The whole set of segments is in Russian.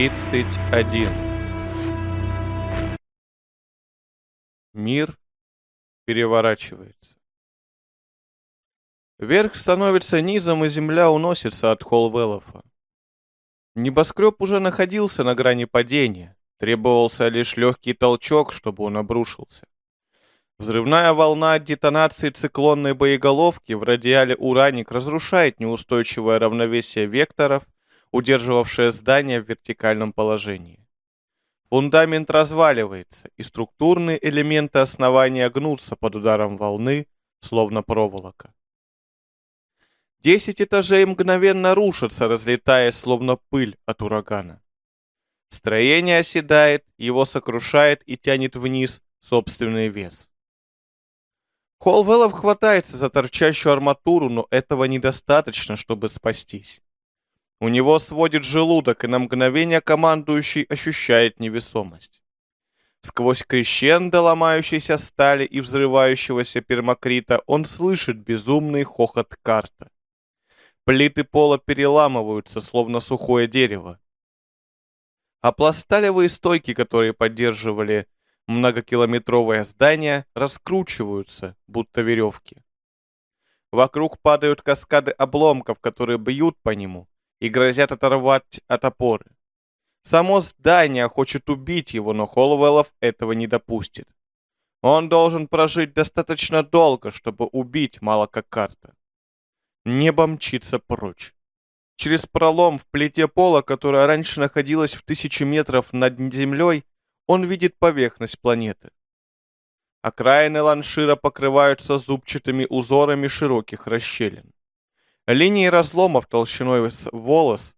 31. Мир переворачивается. Верх становится низом, и земля уносится от Холвеллофа. Небоскреб уже находился на грани падения. Требовался лишь легкий толчок, чтобы он обрушился. Взрывная волна от детонации циклонной боеголовки в радиале «Ураник» разрушает неустойчивое равновесие векторов – удерживавшее здание в вертикальном положении. Фундамент разваливается, и структурные элементы основания гнутся под ударом волны, словно проволока. Десять этажей мгновенно рушатся, разлетаясь, словно пыль от урагана. Строение оседает, его сокрушает и тянет вниз собственный вес. Холвеллов хватается за торчащую арматуру, но этого недостаточно, чтобы спастись. У него сводит желудок, и на мгновение командующий ощущает невесомость. Сквозь крещендо ломающейся стали и взрывающегося пермакрита он слышит безумный хохот карта. Плиты пола переламываются, словно сухое дерево. А пласталевые стойки, которые поддерживали многокилометровое здание, раскручиваются, будто веревки. Вокруг падают каскады обломков, которые бьют по нему, и грозят оторвать от опоры. Само здание хочет убить его, но Холлвеллов этого не допустит. Он должен прожить достаточно долго, чтобы убить Малака Карта. Небо мчится прочь. Через пролом в плите пола, которая раньше находилась в тысячи метров над землей, он видит поверхность планеты. Окраины ланшира покрываются зубчатыми узорами широких расщелин. Линии разломов толщиной с волос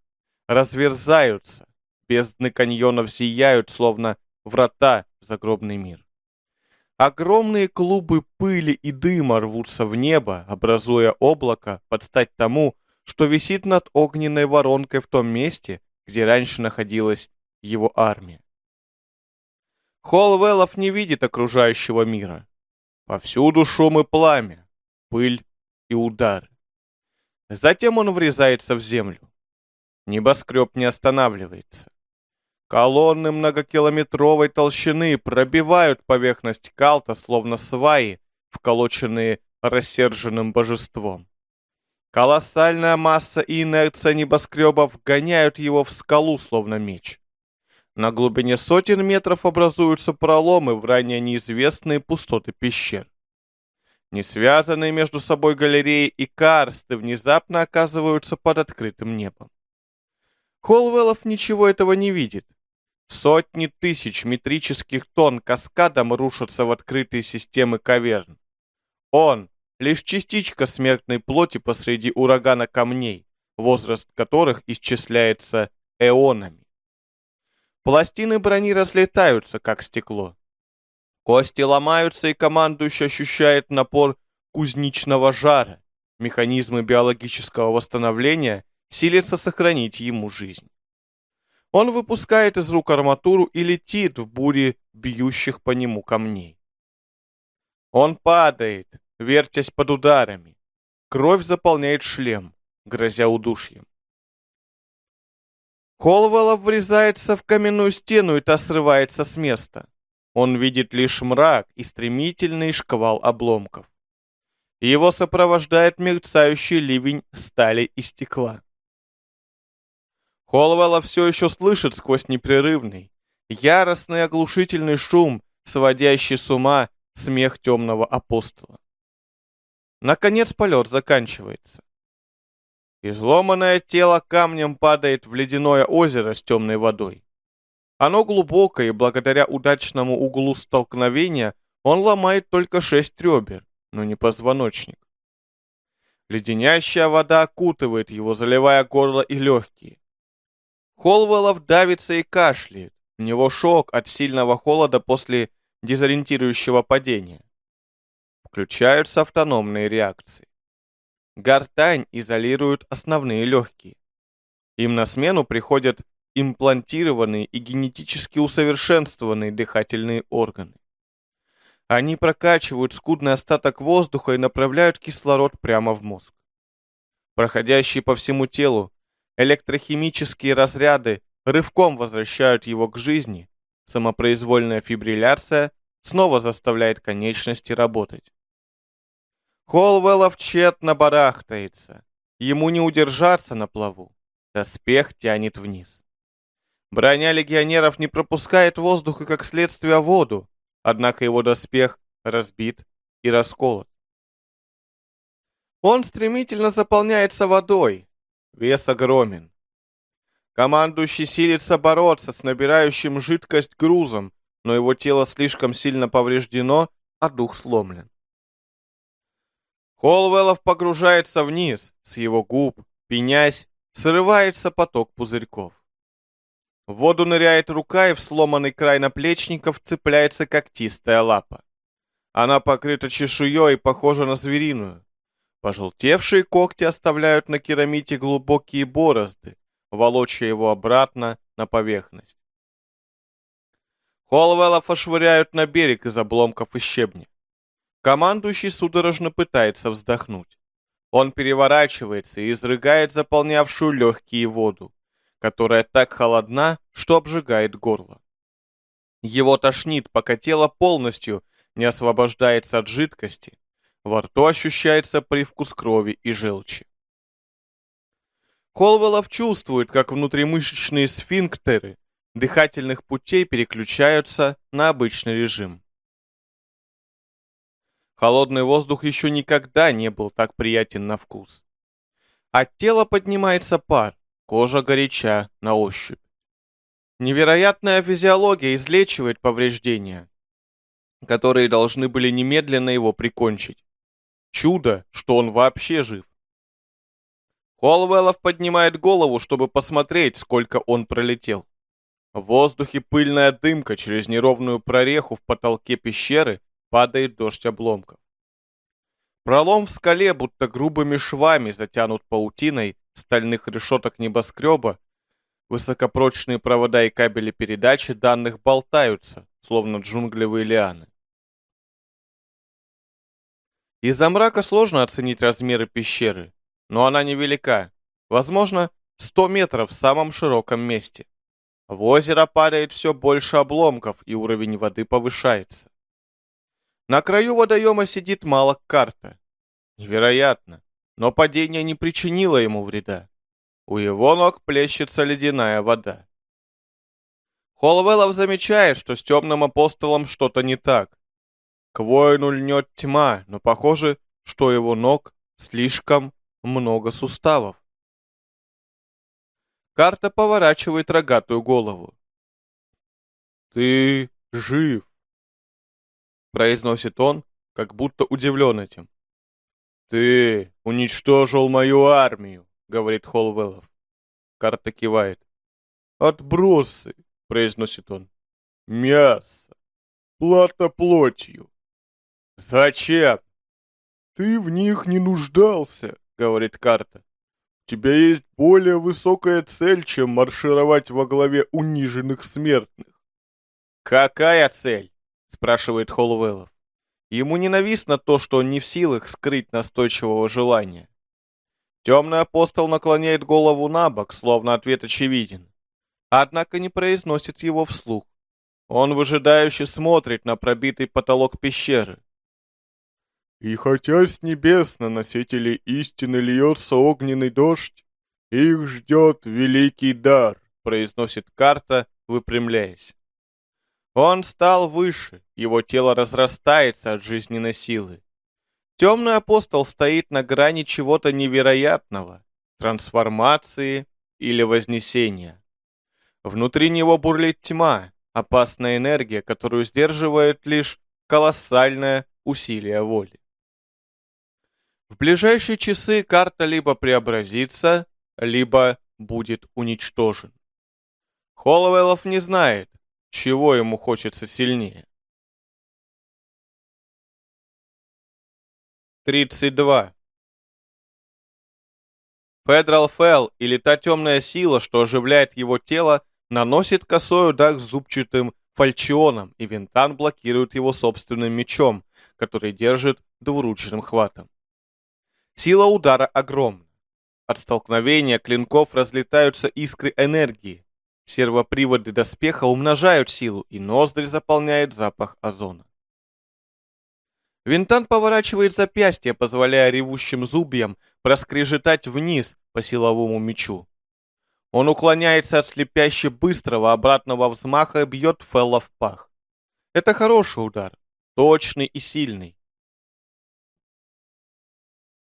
разверзаются, бездны каньонов зияют, словно врата в загробный мир. Огромные клубы пыли и дыма рвутся в небо, образуя облако под стать тому, что висит над огненной воронкой в том месте, где раньше находилась его армия. Холвеллов не видит окружающего мира. Повсюду шум и пламя, пыль и удары. Затем он врезается в землю. Небоскреб не останавливается. Колонны многокилометровой толщины пробивают поверхность калта, словно сваи, вколоченные рассерженным божеством. Колоссальная масса и инерция небоскребов гоняют его в скалу, словно меч. На глубине сотен метров образуются проломы в ранее неизвестные пустоты пещер. Не связанные между собой галереи и карсты внезапно оказываются под открытым небом. Холвеллов ничего этого не видит. Сотни тысяч метрических тонн каскадом рушатся в открытые системы каверн. Он — лишь частичка смертной плоти посреди урагана камней, возраст которых исчисляется эонами. Пластины брони разлетаются, как стекло. Кости ломаются, и командующий ощущает напор кузничного жара. Механизмы биологического восстановления силятся сохранить ему жизнь. Он выпускает из рук арматуру и летит в буре бьющих по нему камней. Он падает, вертясь под ударами. Кровь заполняет шлем, грозя удушьем. Холвелов врезается в каменную стену, и та срывается с места. Он видит лишь мрак и стремительный шквал обломков. Его сопровождает мерцающий ливень стали и стекла. Холвелла все еще слышит сквозь непрерывный, яростный оглушительный шум, сводящий с ума смех темного апостола. Наконец полет заканчивается. Изломанное тело камнем падает в ледяное озеро с темной водой. Оно глубокое, и благодаря удачному углу столкновения он ломает только шесть ребер, но не позвоночник. Леденящая вода окутывает его, заливая горло и легкие. Холвелов давится и кашляет. У него шок от сильного холода после дезориентирующего падения. Включаются автономные реакции. Гортань изолирует основные легкие. Им на смену приходят имплантированные и генетически усовершенствованные дыхательные органы. Они прокачивают скудный остаток воздуха и направляют кислород прямо в мозг. Проходящие по всему телу электрохимические разряды рывком возвращают его к жизни, самопроизвольная фибрилляция снова заставляет конечности работать. Холвеллов тщетно барахтается. Ему не удержаться на плаву. Доспех тянет вниз. Броня легионеров не пропускает воздух и, как следствие, воду, однако его доспех разбит и расколот. Он стремительно заполняется водой. Вес огромен. Командующий силится бороться с набирающим жидкость грузом, но его тело слишком сильно повреждено, а дух сломлен. Холвеллов погружается вниз, с его губ, пенясь, срывается поток пузырьков. В воду ныряет рука, и в сломанный край наплечников цепляется когтистая лапа. Она покрыта чешуей и похожа на звериную. Пожелтевшие когти оставляют на керамите глубокие борозды, волоча его обратно на поверхность. Холвеллов ошвыряют на берег из обломков и щебня. Командующий судорожно пытается вздохнуть. Он переворачивается и изрыгает заполнявшую легкие воду, которая так холодна, что обжигает горло. Его тошнит, пока тело полностью не освобождается от жидкости. Во рту ощущается привкус крови и желчи. Холвелов чувствует, как внутримышечные сфинктеры дыхательных путей переключаются на обычный режим. Холодный воздух еще никогда не был так приятен на вкус. От тела поднимается пар, кожа горяча на ощупь. Невероятная физиология излечивает повреждения, которые должны были немедленно его прикончить. Чудо, что он вообще жив. Холвеллов поднимает голову, чтобы посмотреть, сколько он пролетел. В воздухе пыльная дымка через неровную прореху в потолке пещеры падает дождь обломков. Пролом в скале, будто грубыми швами, затянут паутиной стальных решеток небоскреба. Высокопрочные провода и кабели передачи данных болтаются, словно джунглевые лианы. Из-за мрака сложно оценить размеры пещеры но она невелика. Возможно, 100 метров в самом широком месте. В озеро падает все больше обломков, и уровень воды повышается. На краю водоема сидит Малок Карта. Невероятно, но падение не причинило ему вреда. У его ног плещется ледяная вода. Холвеллов замечает, что с темным апостолом что-то не так. К воину льнет тьма, но похоже, что его ног слишком много суставов. Карта поворачивает рогатую голову. «Ты жив!» Произносит он, как будто удивлен этим. «Ты уничтожил мою армию!» Говорит Холвеллов. Карта кивает. «Отбросы!» Произносит он. «Мясо! Плата плотью!» «Зачем?» «Ты в них не нуждался!» говорит карта. У тебя есть более высокая цель, чем маршировать во главе униженных смертных. Какая цель? спрашивает Холлвеллов. Ему ненавистно то, что он не в силах скрыть настойчивого желания. Темный апостол наклоняет голову на бок, словно ответ очевиден. Однако не произносит его вслух. Он выжидающе смотрит на пробитый потолок пещеры. И хотя с небес на носителей истины льется огненный дождь, их ждет великий дар, произносит карта, выпрямляясь. Он стал выше, его тело разрастается от жизненной силы. Темный апостол стоит на грани чего-то невероятного, трансформации или вознесения. Внутри него бурлит тьма, опасная энергия, которую сдерживает лишь колоссальное усилие воли. В ближайшие часы карта либо преобразится, либо будет уничтожен. Холлоуэллов не знает, чего ему хочется сильнее. 32. Федрал Фелл, или та темная сила, что оживляет его тело, наносит косой удар зубчатым фальчионом, и Винтан блокирует его собственным мечом, который держит двуручным хватом. Сила удара огромна. От столкновения клинков разлетаются искры энергии. Сервоприводы доспеха умножают силу, и ноздри заполняет запах озона. Винтан поворачивает запястье, позволяя ревущим зубьям проскрежетать вниз по силовому мечу. Он уклоняется от слепяще быстрого обратного взмаха и бьет Фелла в пах. Это хороший удар, точный и сильный.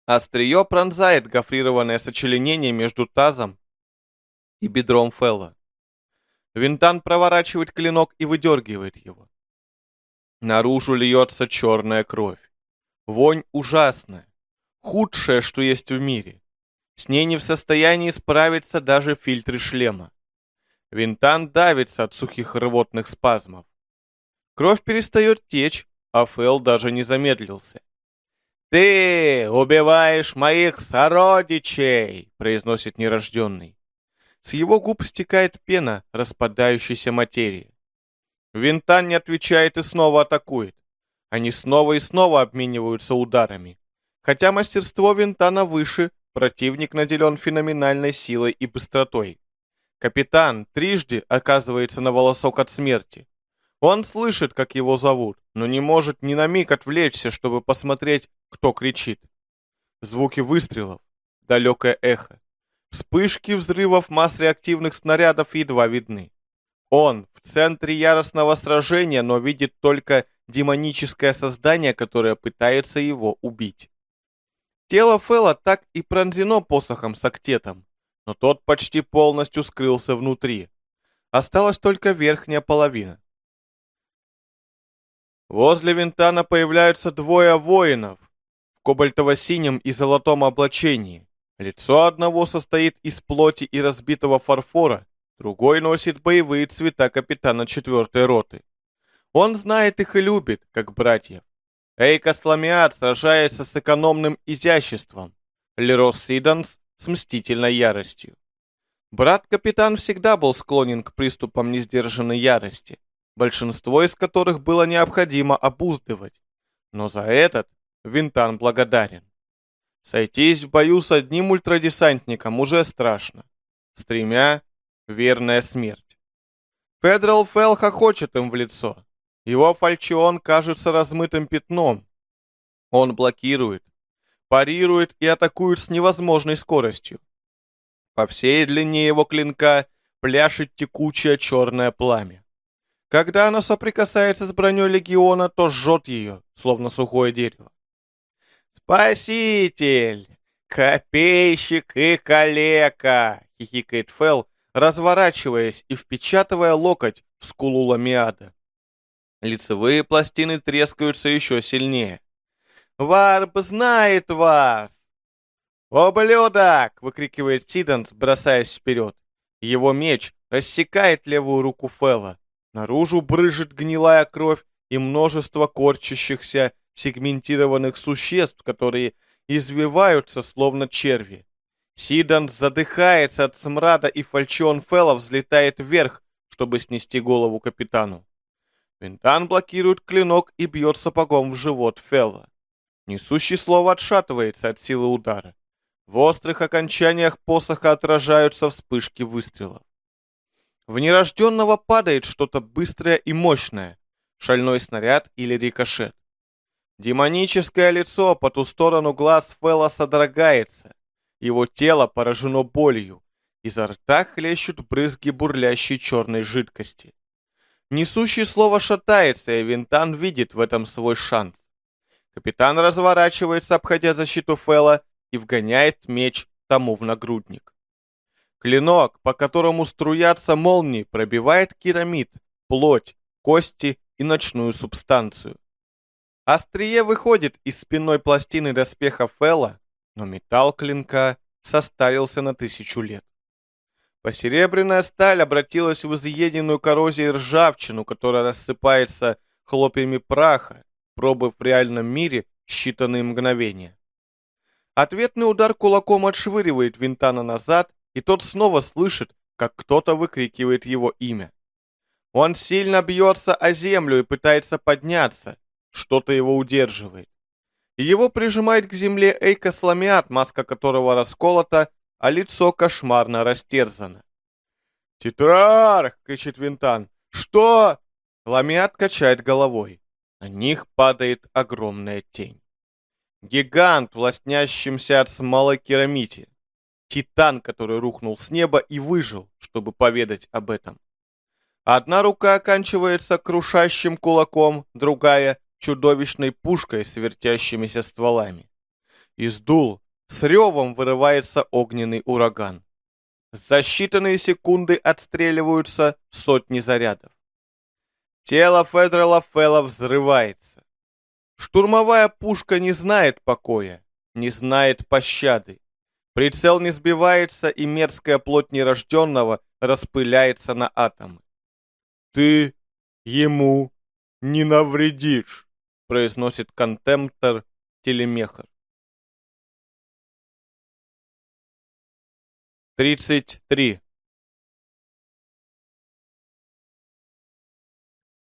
Острие пронзает гофрированное сочленение между тазом и бедром Фелла. Винтан проворачивает клинок и выдергивает его. Наружу льется черная кровь. Вонь ужасная. Худшее, что есть в мире. С ней не в состоянии справиться даже фильтры шлема. Винтан давится от сухих рвотных спазмов. Кровь перестает течь, а Фэл даже не замедлился. «Ты убиваешь моих сородичей!» — произносит нерожденный. С его губ стекает пена распадающейся материи. Винтан не отвечает и снова атакует. Они снова и снова обмениваются ударами. Хотя мастерство Винтана выше, противник наделен феноменальной силой и быстротой. Капитан трижды оказывается на волосок от смерти. Он слышит, как его зовут, но не может ни на миг отвлечься, чтобы посмотреть, кто кричит. Звуки выстрелов, далекое эхо. Вспышки взрывов масс реактивных снарядов едва видны. Он в центре яростного сражения, но видит только демоническое создание, которое пытается его убить. Тело Фэла так и пронзено посохом с актетом, но тот почти полностью скрылся внутри. Осталась только верхняя половина. Возле Винтана появляются двое воинов в кобальтово-синем и золотом облачении. Лицо одного состоит из плоти и разбитого фарфора, другой носит боевые цвета капитана четвертой роты. Он знает их и любит, как братьев. Эйка Сламиат сражается с экономным изяществом, Лерос Сиданс с мстительной яростью. Брат-капитан всегда был склонен к приступам несдержанной ярости, большинство из которых было необходимо обуздывать, но за этот Винтан благодарен. Сойтись в бою с одним ультрадесантником уже страшно. С тремя — верная смерть. Федерал Фелл хохочет им в лицо. Его фальчион кажется размытым пятном. Он блокирует, парирует и атакует с невозможной скоростью. По всей длине его клинка пляшет текучее черное пламя. Когда оно соприкасается с броней легиона, то жжет ее, словно сухое дерево. «Спаситель! Копейщик и калека!» — хихикает Фел, разворачиваясь и впечатывая локоть в скулу Ламиада. Лицевые пластины трескаются еще сильнее. «Варп знает вас!» «Ублюдок!» — выкрикивает Сиданс, бросаясь вперед. Его меч рассекает левую руку Фела. Наружу брыжет гнилая кровь и множество корчащихся сегментированных существ, которые извиваются, словно черви. Сидан задыхается от смрада, и фальчион Фелла взлетает вверх, чтобы снести голову капитану. Винтан блокирует клинок и бьет сапогом в живот Фелла. Несущий слово отшатывается от силы удара. В острых окончаниях посоха отражаются вспышки выстрелов. В нерожденного падает что-то быстрое и мощное, шальной снаряд или рикошет. Демоническое лицо по ту сторону глаз Фэлла содрогается. Его тело поражено болью. Изо рта хлещут брызги бурлящей черной жидкости. Несущий слово шатается, и Винтан видит в этом свой шанс. Капитан разворачивается, обходя защиту Фэлла, и вгоняет меч тому в нагрудник. Клинок, по которому струятся молнии, пробивает керамид, плоть, кости и ночную субстанцию. Острие выходит из спинной пластины доспеха Фелла, но металл клинка состарился на тысячу лет. Посеребряная сталь обратилась в изъеденную коррозией ржавчину, которая рассыпается хлопьями праха, пробыв в реальном мире считанные мгновения. Ответный удар кулаком отшвыривает Винтана назад, и тот снова слышит, как кто-то выкрикивает его имя. Он сильно бьется о землю и пытается подняться, что-то его удерживает. Его прижимает к земле Эйкосламиат, маска которого расколота, а лицо кошмарно растерзано. «Тетрарх!» — кричит Винтан. «Что?» Ламиат качает головой. На них падает огромная тень. Гигант, властнящимся от смолы керамите. Титан, который рухнул с неба и выжил, чтобы поведать об этом. Одна рука оканчивается крушащим кулаком, другая — чудовищной пушкой с вертящимися стволами. Из дул с ревом вырывается огненный ураган. За считанные секунды отстреливаются сотни зарядов. Тело Федерала Фелла взрывается. Штурмовая пушка не знает покоя, не знает пощады. Прицел не сбивается, и мерзкая плоть нерожденного распыляется на атомы. «Ты ему не навредишь», — произносит контемптор телемехар. 33.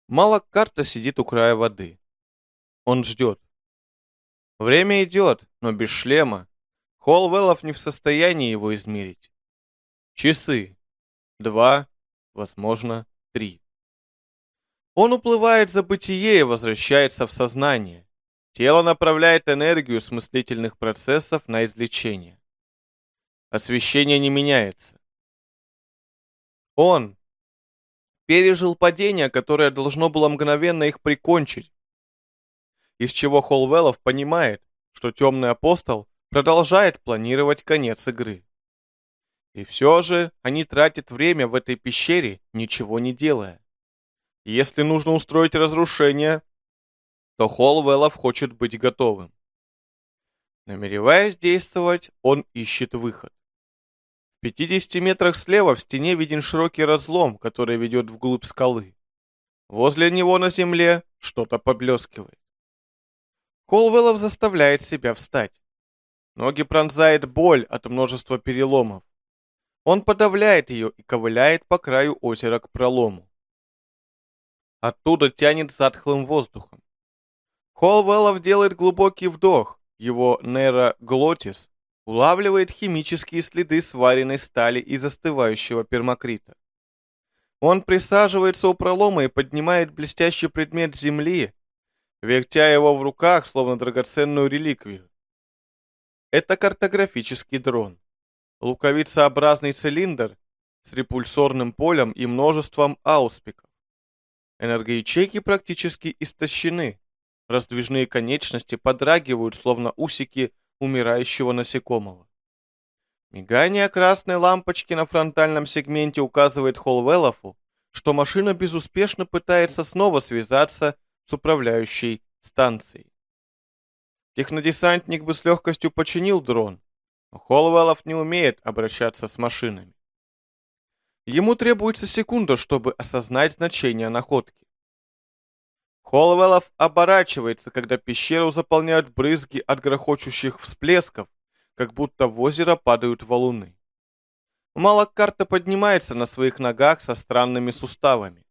Малок карта сидит у края воды. Он ждет. Время идет, но без шлема. Холвеллов не в состоянии его измерить. Часы. Два, возможно, три. Он уплывает за бытие и возвращается в сознание. Тело направляет энергию смыслительных процессов на излечение. Освещение не меняется. Он пережил падение, которое должно было мгновенно их прикончить, из чего Холвеллов понимает, что темный апостол продолжает планировать конец игры. И все же они тратят время в этой пещере, ничего не делая. Если нужно устроить разрушение, то Холвеллов хочет быть готовым. Намереваясь действовать, он ищет выход. В 50 метрах слева в стене виден широкий разлом, который ведет вглубь скалы. Возле него на земле что-то поблескивает. Колвеллов заставляет себя встать. Ноги пронзает боль от множества переломов. Он подавляет ее и ковыляет по краю озера к пролому. Оттуда тянет затхлым воздухом. Холвеллов делает глубокий вдох. Его нейроглотис улавливает химические следы сваренной стали и застывающего пермакрита. Он присаживается у пролома и поднимает блестящий предмет земли, вертя его в руках, словно драгоценную реликвию. Это картографический дрон. Луковицеобразный цилиндр с репульсорным полем и множеством ауспиков. Энергоячейки практически истощены. Раздвижные конечности подрагивают, словно усики умирающего насекомого. Мигание красной лампочки на фронтальном сегменте указывает Холвеллофу, что машина безуспешно пытается снова связаться с управляющей станцией. Технодесантник бы с легкостью починил дрон, но Холвеллов не умеет обращаться с машинами. Ему требуется секунда, чтобы осознать значение находки. Холвеллов оборачивается, когда пещеру заполняют брызги от грохочущих всплесков, как будто в озеро падают валуны. Малакарта поднимается на своих ногах со странными суставами.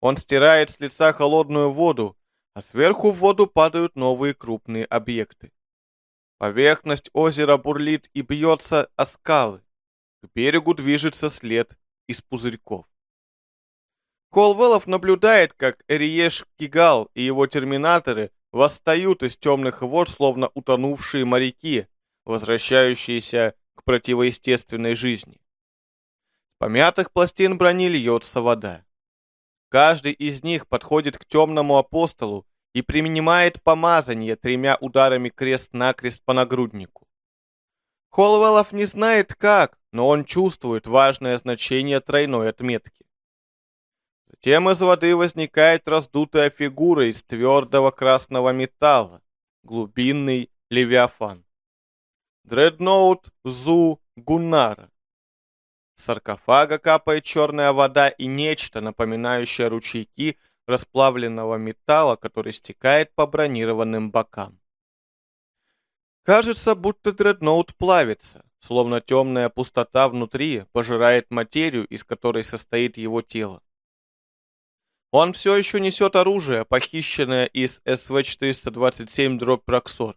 Он стирает с лица холодную воду, а сверху в воду падают новые крупные объекты. Поверхность озера бурлит и бьется о скалы. К берегу движется след из пузырьков. Колвеллов наблюдает, как Эриеш Кигал и его терминаторы восстают из темных вод, словно утонувшие моряки, возвращающиеся к противоестественной жизни. С помятых пластин брони льется вода. Каждый из них подходит к темному апостолу и принимает помазание тремя ударами крест-накрест по нагруднику. Холвеллов не знает как, но он чувствует важное значение тройной отметки. Затем из воды возникает раздутая фигура из твердого красного металла, глубинный левиафан. Дредноут Зу Гуннара. С саркофага капает черная вода и нечто, напоминающее ручейки расплавленного металла, который стекает по бронированным бокам. Кажется, будто дредноут плавится, словно темная пустота внутри пожирает материю, из которой состоит его тело. Он все еще несет оружие, похищенное из СВ-427 дробь Проксор.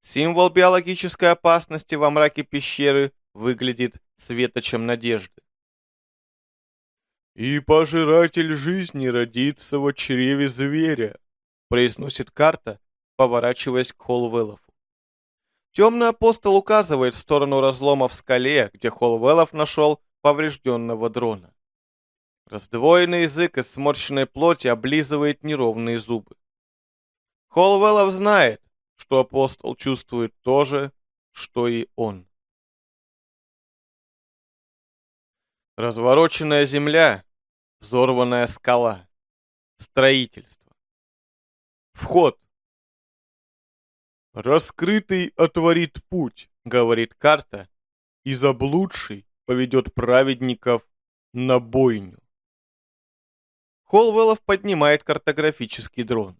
Символ биологической опасности во мраке пещеры выглядит светочем надежды. «И пожиратель жизни родится в чреве зверя», произносит карта, поворачиваясь к Холвеллову. Темный апостол указывает в сторону разлома в скале, где Холвеллов нашел поврежденного дрона. Раздвоенный язык из сморщенной плоти облизывает неровные зубы. Холвеллов знает, что апостол чувствует то же, что и он. Развороченная земля, взорванная скала, строительство. Вход. «Раскрытый отворит путь», — говорит карта, «и заблудший поведет праведников на бойню». Холвеллов поднимает картографический дрон.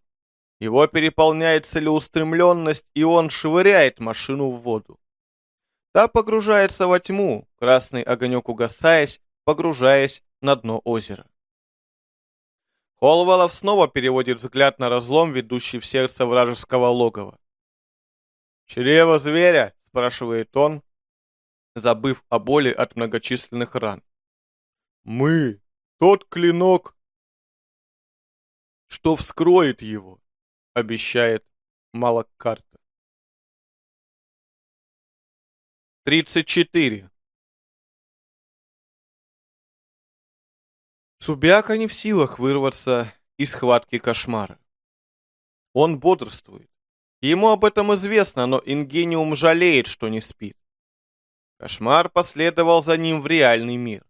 Его переполняет целеустремленность, и он швыряет машину в воду. Та погружается во тьму, красный огонек угасаясь, погружаясь на дно озера. Холвалов снова переводит взгляд на разлом, ведущий в сердце вражеского логова. «Чрево зверя?» — спрашивает он, забыв о боли от многочисленных ран. «Мы, тот клинок, что вскроет его», — обещает Малаккарта. 34. Субиака не в силах вырваться из схватки кошмара. Он бодрствует. Ему об этом известно, но Ингениум жалеет, что не спит. Кошмар последовал за ним в реальный мир.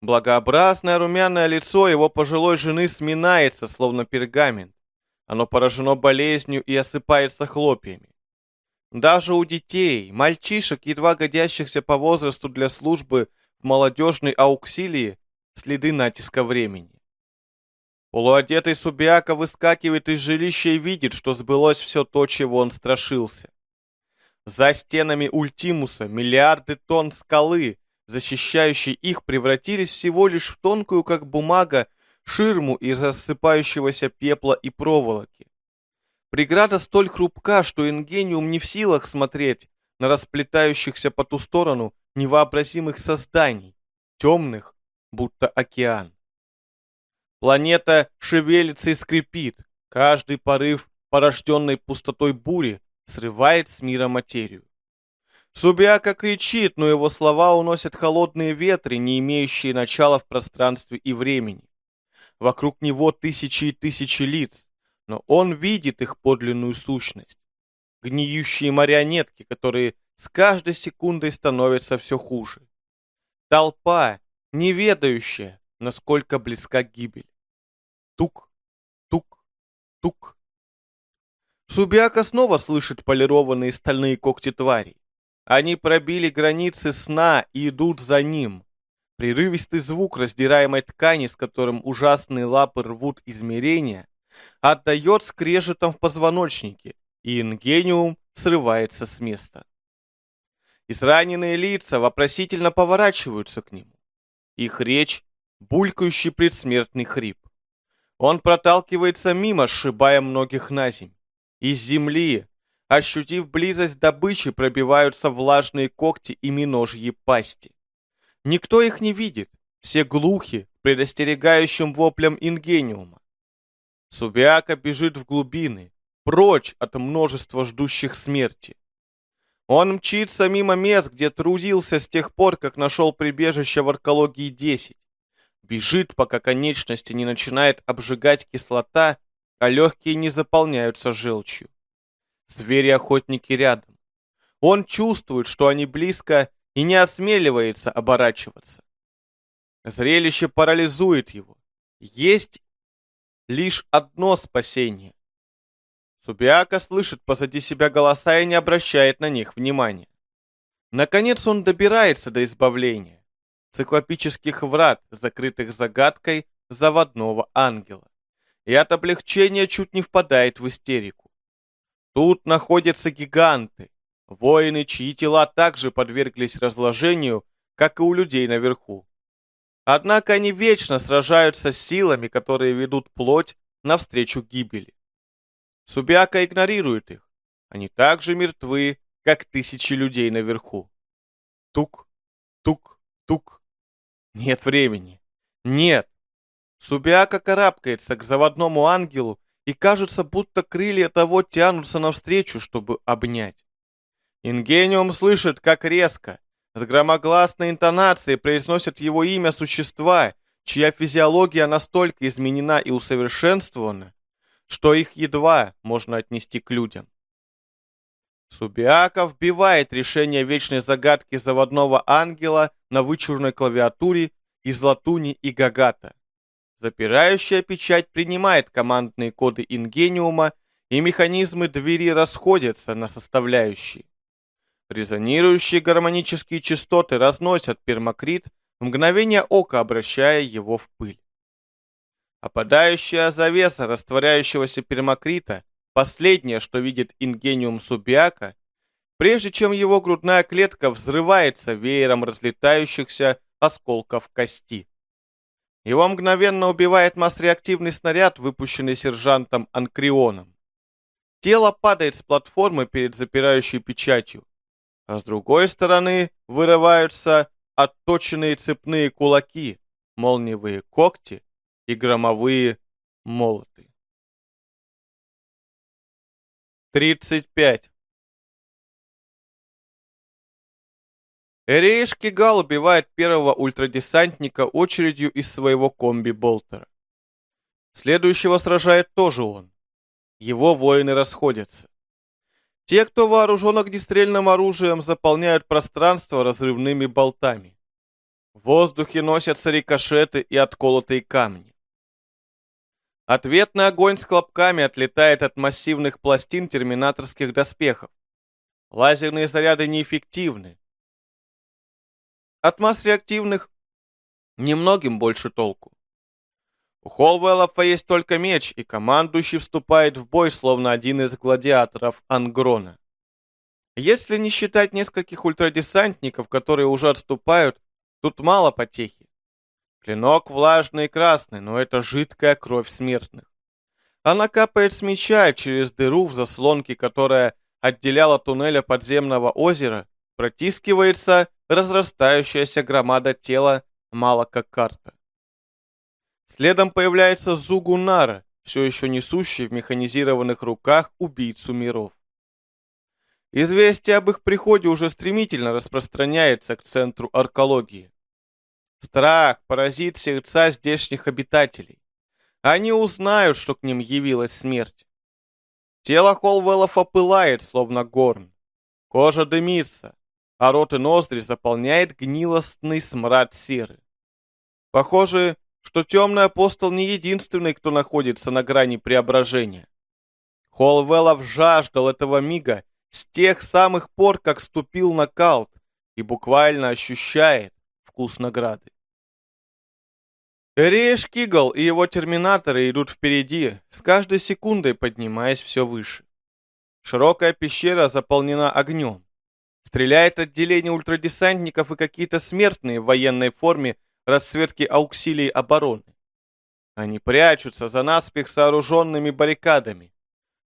Благообразное румяное лицо его пожилой жены сминается, словно пергамент. Оно поражено болезнью и осыпается хлопьями. Даже у детей, мальчишек, едва годящихся по возрасту для службы в молодежной ауксилии, следы натиска времени. Полуодетый Субиака выскакивает из жилища и видит, что сбылось все то, чего он страшился. За стенами Ультимуса миллиарды тонн скалы, защищающие их, превратились всего лишь в тонкую, как бумага, ширму из рассыпающегося пепла и проволоки. Преграда столь хрупка, что Ингениум не в силах смотреть на расплетающихся по ту сторону невообразимых созданий, темных, будто океан. Планета шевелится и скрипит. Каждый порыв, порожденный пустотой бури, срывает с мира материю. Субиака кричит, но его слова уносят холодные ветры, не имеющие начала в пространстве и времени. Вокруг него тысячи и тысячи лиц, но он видит их подлинную сущность. Гниющие марионетки, которые с каждой секундой становятся все хуже. Толпа, не ведающая, насколько близка гибель. Тук, тук, тук. Субиака снова слышит полированные стальные когти тварей. Они пробили границы сна и идут за ним. Прерывистый звук раздираемой ткани, с которым ужасные лапы рвут измерения, отдает скрежетом в позвоночнике, и ингениум срывается с места. Израненные лица вопросительно поворачиваются к нему. Их речь — булькающий предсмертный хрип. Он проталкивается мимо, сшибая многих на земь. Из земли, ощутив близость добычи, пробиваются влажные когти и миножьи пасти. Никто их не видит, все глухи, предостерегающим воплем ингениума. Субиака бежит в глубины, прочь от множества ждущих смерти. Он мчится мимо мест, где трудился с тех пор, как нашел прибежище в Аркологии 10. Бежит, пока конечности не начинает обжигать кислота, а легкие не заполняются желчью. Звери-охотники рядом. Он чувствует, что они близко, и не осмеливается оборачиваться. Зрелище парализует его. Есть лишь одно спасение Субиака слышит позади себя голоса и не обращает на них внимания. Наконец он добирается до избавления. Циклопических врат, закрытых загадкой заводного ангела. И от облегчения чуть не впадает в истерику. Тут находятся гиганты, воины, чьи тела также подверглись разложению, как и у людей наверху. Однако они вечно сражаются с силами, которые ведут плоть навстречу гибели. Субиака игнорирует их. Они так же мертвы, как тысячи людей наверху. Тук, тук, тук. Нет времени. Нет. Субиака карабкается к заводному ангелу, и кажется, будто крылья того тянутся навстречу, чтобы обнять. Ингениум слышит, как резко, с громогласной интонацией произносят его имя существа, чья физиология настолько изменена и усовершенствована, что их едва можно отнести к людям. Субиака вбивает решение вечной загадки заводного ангела на вычурной клавиатуре из латуни и гагата. Запирающая печать принимает командные коды Ингениума, и механизмы двери расходятся на составляющие. Резонирующие гармонические частоты разносят пермакрит, в мгновение ока обращая его в пыль. Опадающая завеса растворяющегося пермакрита Последнее, что видит ингениум Субиака, прежде чем его грудная клетка взрывается веером разлетающихся осколков кости. Его мгновенно убивает масс-реактивный снаряд, выпущенный сержантом Анкрионом. Тело падает с платформы перед запирающей печатью, а с другой стороны вырываются отточенные цепные кулаки, молниевые когти и громовые молоты. 35. Эреиш Кигал убивает первого ультрадесантника очередью из своего комби-болтера. Следующего сражает тоже он. Его воины расходятся. Те, кто вооружен огнестрельным оружием, заполняют пространство разрывными болтами. В воздухе носятся рикошеты и отколотые камни. Ответный огонь с хлопками отлетает от массивных пластин терминаторских доспехов. Лазерные заряды неэффективны. От масс реактивных немногим больше толку. У Холвеллопа есть только меч, и командующий вступает в бой, словно один из гладиаторов Ангрона. Если не считать нескольких ультрадесантников, которые уже отступают, тут мало потехи. Клинок влажный и красный, но это жидкая кровь смертных. Она капает с меча через дыру в заслонке, которая отделяла туннеля подземного озера, протискивается разрастающаяся громада тела мало как карта. Следом появляется Зугунара, все еще несущий в механизированных руках убийцу миров. Известие об их приходе уже стремительно распространяется к центру аркологии. Страх поразит сердца здешних обитателей. Они узнают, что к ним явилась смерть. Тело Холвеллов опылает, словно горн. Кожа дымится, а рот и ноздри заполняет гнилостный смрад серы. Похоже, что темный апостол не единственный, кто находится на грани преображения. Холвеллов жаждал этого мига с тех самых пор, как ступил на калт, и буквально ощущает, вкус награды. Эрея Кигл и его терминаторы идут впереди, с каждой секундой поднимаясь все выше. Широкая пещера заполнена огнем. Стреляет отделение ультрадесантников и какие-то смертные в военной форме расцветки ауксилий обороны. Они прячутся за наспех сооруженными баррикадами.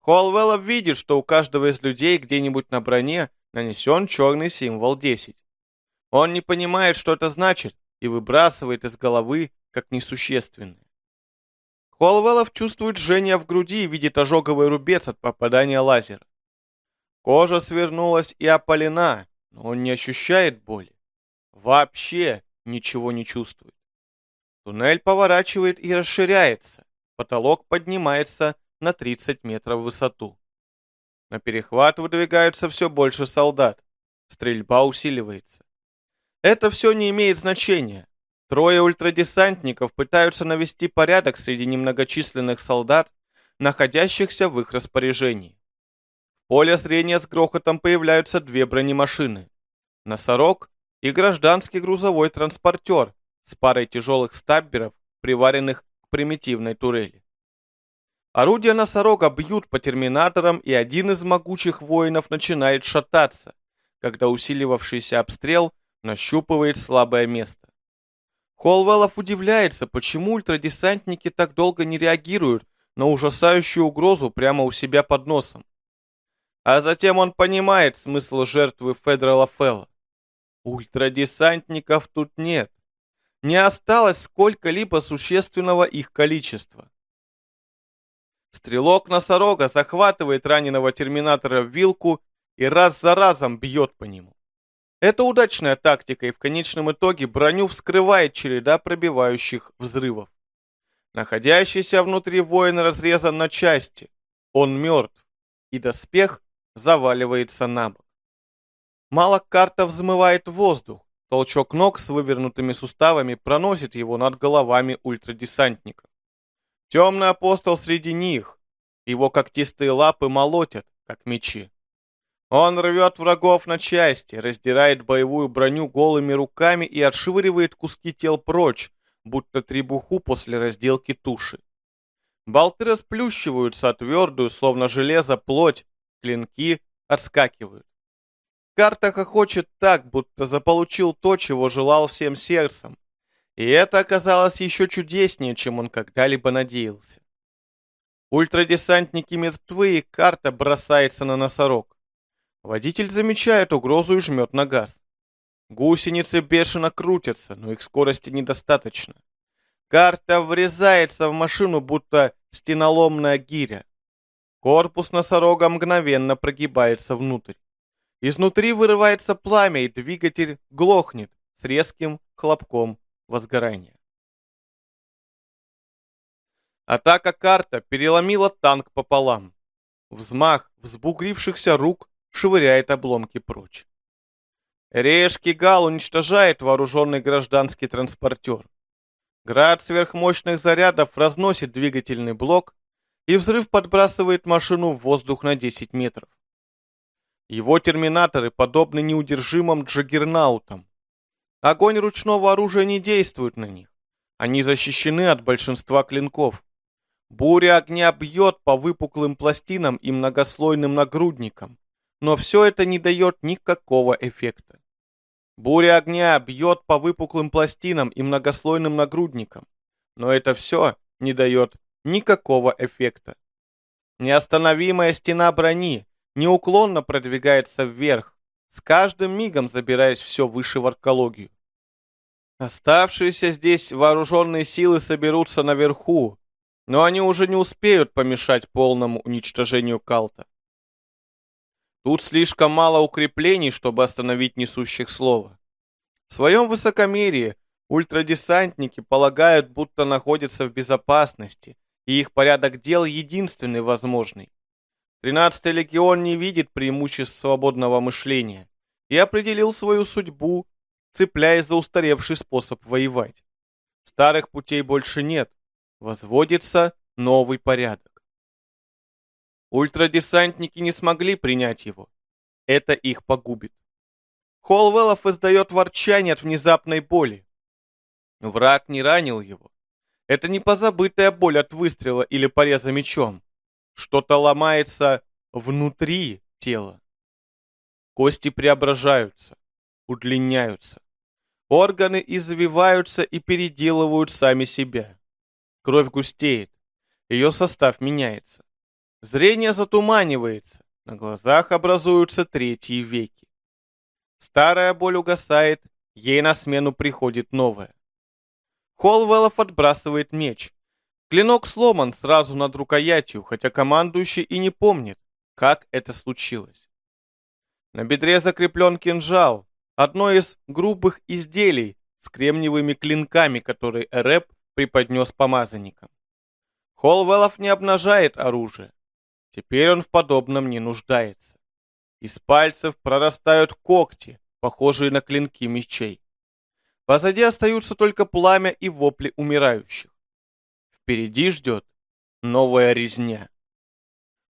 Холвеллов видит, что у каждого из людей где-нибудь на броне нанесен черный символ 10. Он не понимает, что это значит, и выбрасывает из головы как несущественные. Холвеллов чувствует жжение в груди и видит ожоговый рубец от попадания лазера. Кожа свернулась и опалена, но он не ощущает боли. Вообще ничего не чувствует. Туннель поворачивает и расширяется. Потолок поднимается на 30 метров в высоту. На перехват выдвигаются все больше солдат. Стрельба усиливается. Это все не имеет значения. Трое ультрадесантников пытаются навести порядок среди немногочисленных солдат, находящихся в их распоряжении. В поле зрения с грохотом появляются две бронемашины. Носорог и гражданский грузовой транспортер с парой тяжелых стабберов, приваренных к примитивной турели. Орудия носорога бьют по терминаторам, и один из могучих воинов начинает шататься, когда усиливавшийся обстрел нащупывает слабое место. Холвеллов удивляется, почему ультрадесантники так долго не реагируют на ужасающую угрозу прямо у себя под носом. А затем он понимает смысл жертвы Федора Лафелла. Ультрадесантников тут нет. не осталось сколько-либо существенного их количества. Стрелок-носорога захватывает раненого терминатора в вилку и раз за разом бьет по нему. Это удачная тактика, и в конечном итоге броню вскрывает череда пробивающих взрывов. Находящийся внутри воин разрезан на части. Он мертв, и доспех заваливается на бок. Мало карта взмывает воздух. Толчок ног с вывернутыми суставами проносит его над головами ультрадесантников. Темный апостол среди них. Его когтистые лапы молотят, как мечи. Он рвет врагов на части, раздирает боевую броню голыми руками и отшвыривает куски тел прочь, будто требуху после разделки туши. Болты расплющиваются от твердую, словно железо, плоть, клинки отскакивают. Карта хохочет так, будто заполучил то, чего желал всем сердцем. И это оказалось еще чудеснее, чем он когда-либо надеялся. Ультрадесантники мертвы, и карта бросается на носорог. Водитель замечает угрозу и жмет на газ. Гусеницы бешено крутятся, но их скорости недостаточно. Карта врезается в машину, будто стеноломная гиря. Корпус носорога мгновенно прогибается внутрь. Изнутри вырывается пламя, и двигатель глохнет с резким хлопком возгорания. Атака карта переломила танк пополам. Взмах взбугрившихся рук швыряет обломки прочь. Решки Гал уничтожает вооруженный гражданский транспортер. Град сверхмощных зарядов разносит двигательный блок, и взрыв подбрасывает машину в воздух на 10 метров. Его терминаторы подобны неудержимым джаггернаутам. Огонь ручного оружия не действует на них. Они защищены от большинства клинков. Буря огня бьет по выпуклым пластинам и многослойным нагрудникам но все это не дает никакого эффекта. Буря огня бьет по выпуклым пластинам и многослойным нагрудникам, но это все не дает никакого эффекта. Неостановимая стена брони неуклонно продвигается вверх, с каждым мигом забираясь все выше в аркологию. Оставшиеся здесь вооруженные силы соберутся наверху, но они уже не успеют помешать полному уничтожению Калта. Тут слишком мало укреплений, чтобы остановить несущих слова. В своем высокомерии ультрадесантники полагают, будто находятся в безопасности, и их порядок дел единственный возможный. Тринадцатый легион не видит преимуществ свободного мышления и определил свою судьбу, цепляясь за устаревший способ воевать. Старых путей больше нет, возводится новый порядок. Ультрадесантники не смогли принять его. Это их погубит. Холвеллов издает ворчание от внезапной боли. Враг не ранил его. Это не позабытая боль от выстрела или пореза мечом. Что-то ломается внутри тела. Кости преображаются, удлиняются. Органы извиваются и переделывают сами себя. Кровь густеет, ее состав меняется. Зрение затуманивается, на глазах образуются третьи веки. Старая боль угасает, ей на смену приходит новая. Холвеллов отбрасывает меч. Клинок сломан сразу над рукоятью, хотя командующий и не помнит, как это случилось. На бедре закреплен кинжал, одно из грубых изделий с кремниевыми клинками, которые Эреп преподнес помазанникам. Холвеллов не обнажает оружие. Теперь он в подобном не нуждается. Из пальцев прорастают когти, похожие на клинки мечей. Позади остаются только пламя и вопли умирающих. Впереди ждет новая резня.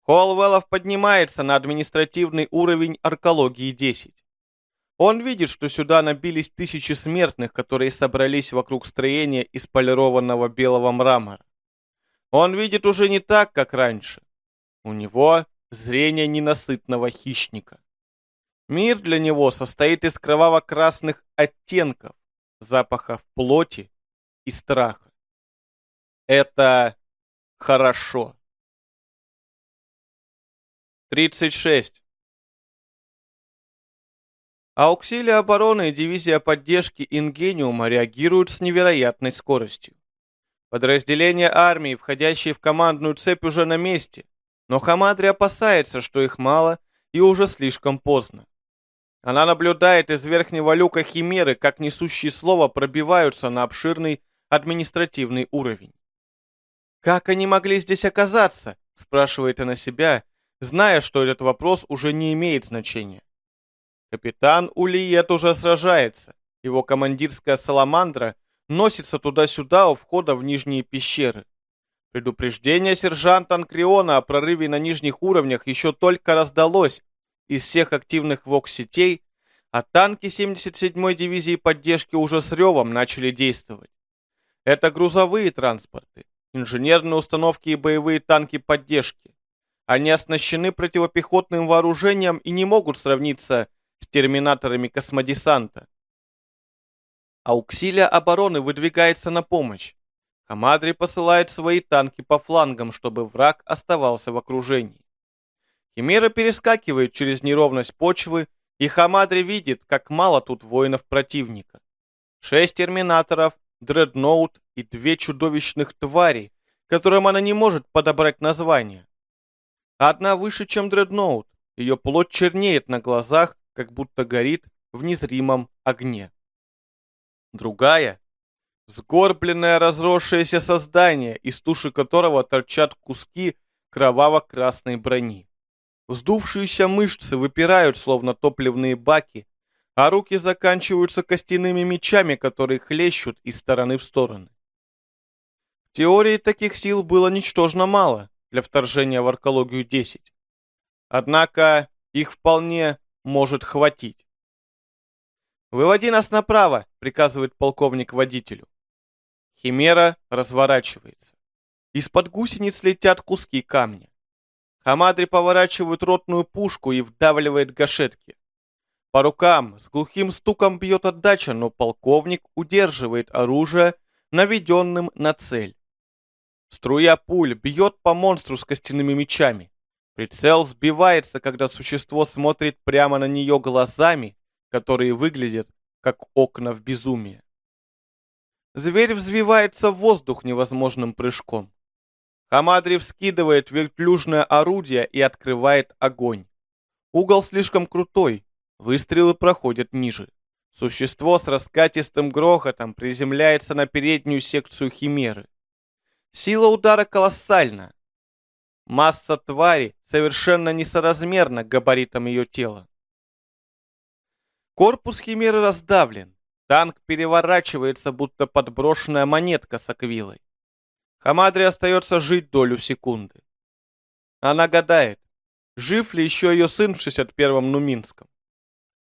Холвеллов поднимается на административный уровень аркологии 10. Он видит, что сюда набились тысячи смертных, которые собрались вокруг строения из полированного белого мрамора. Он видит уже не так, как раньше. У него зрение ненасытного хищника. Мир для него состоит из кроваво-красных оттенков, запахов плоти и страха. Это хорошо. 36. Ауксилия обороны и дивизия поддержки Ингениума реагируют с невероятной скоростью. Подразделения армии, входящие в командную цепь, уже на месте, но Хамадри опасается, что их мало и уже слишком поздно. Она наблюдает из верхнего люка химеры, как несущие слова пробиваются на обширный административный уровень. «Как они могли здесь оказаться?» – спрашивает она себя, зная, что этот вопрос уже не имеет значения. Капитан Улиет уже сражается. Его командирская саламандра носится туда-сюда у входа в нижние пещеры. Предупреждение сержанта Анкриона о прорыве на нижних уровнях еще только раздалось из всех активных ВОК-сетей, а танки 77-й дивизии поддержки уже с ревом начали действовать. Это грузовые транспорты, инженерные установки и боевые танки поддержки. Они оснащены противопехотным вооружением и не могут сравниться с терминаторами космодесанта. Ауксилия обороны выдвигается на помощь. Хамадри посылает свои танки по флангам, чтобы враг оставался в окружении. Химера перескакивает через неровность почвы, и Хамадри видит, как мало тут воинов противника. Шесть терминаторов, дредноут и две чудовищных твари, которым она не может подобрать название. Одна выше, чем дредноут, ее плоть чернеет на глазах, как будто горит в незримом огне. Другая — сгорбленное разросшееся создание, из туши которого торчат куски кроваво-красной брони. Вздувшиеся мышцы выпирают, словно топливные баки, а руки заканчиваются костяными мечами, которые хлещут из стороны в стороны. В теории таких сил было ничтожно мало для вторжения в аркологию 10. Однако их вполне может хватить. «Выводи нас направо», — приказывает полковник водителю. Химера разворачивается. Из-под гусениц летят куски камня. Хамадри поворачивает ротную пушку и вдавливает гашетки. По рукам с глухим стуком бьет отдача, но полковник удерживает оружие, наведенным на цель. Струя пуль бьет по монстру с костяными мечами. Прицел сбивается, когда существо смотрит прямо на нее глазами, которые выглядят как окна в безумии. Зверь взвивается в воздух невозможным прыжком. Хамадри вскидывает вертлюжное орудие и открывает огонь. Угол слишком крутой, Выстрелы проходят ниже. Существо с раскатистым грохотом приземляется на переднюю секцию химеры. Сила удара колоссальна. Масса твари совершенно несоразмерна габаритам ее тела. Корпус химеры раздавлен. Танк переворачивается, будто подброшенная монетка с аквилой. Хамадре остается жить долю секунды. Она гадает, жив ли еще ее сын в 61-м Нуминском.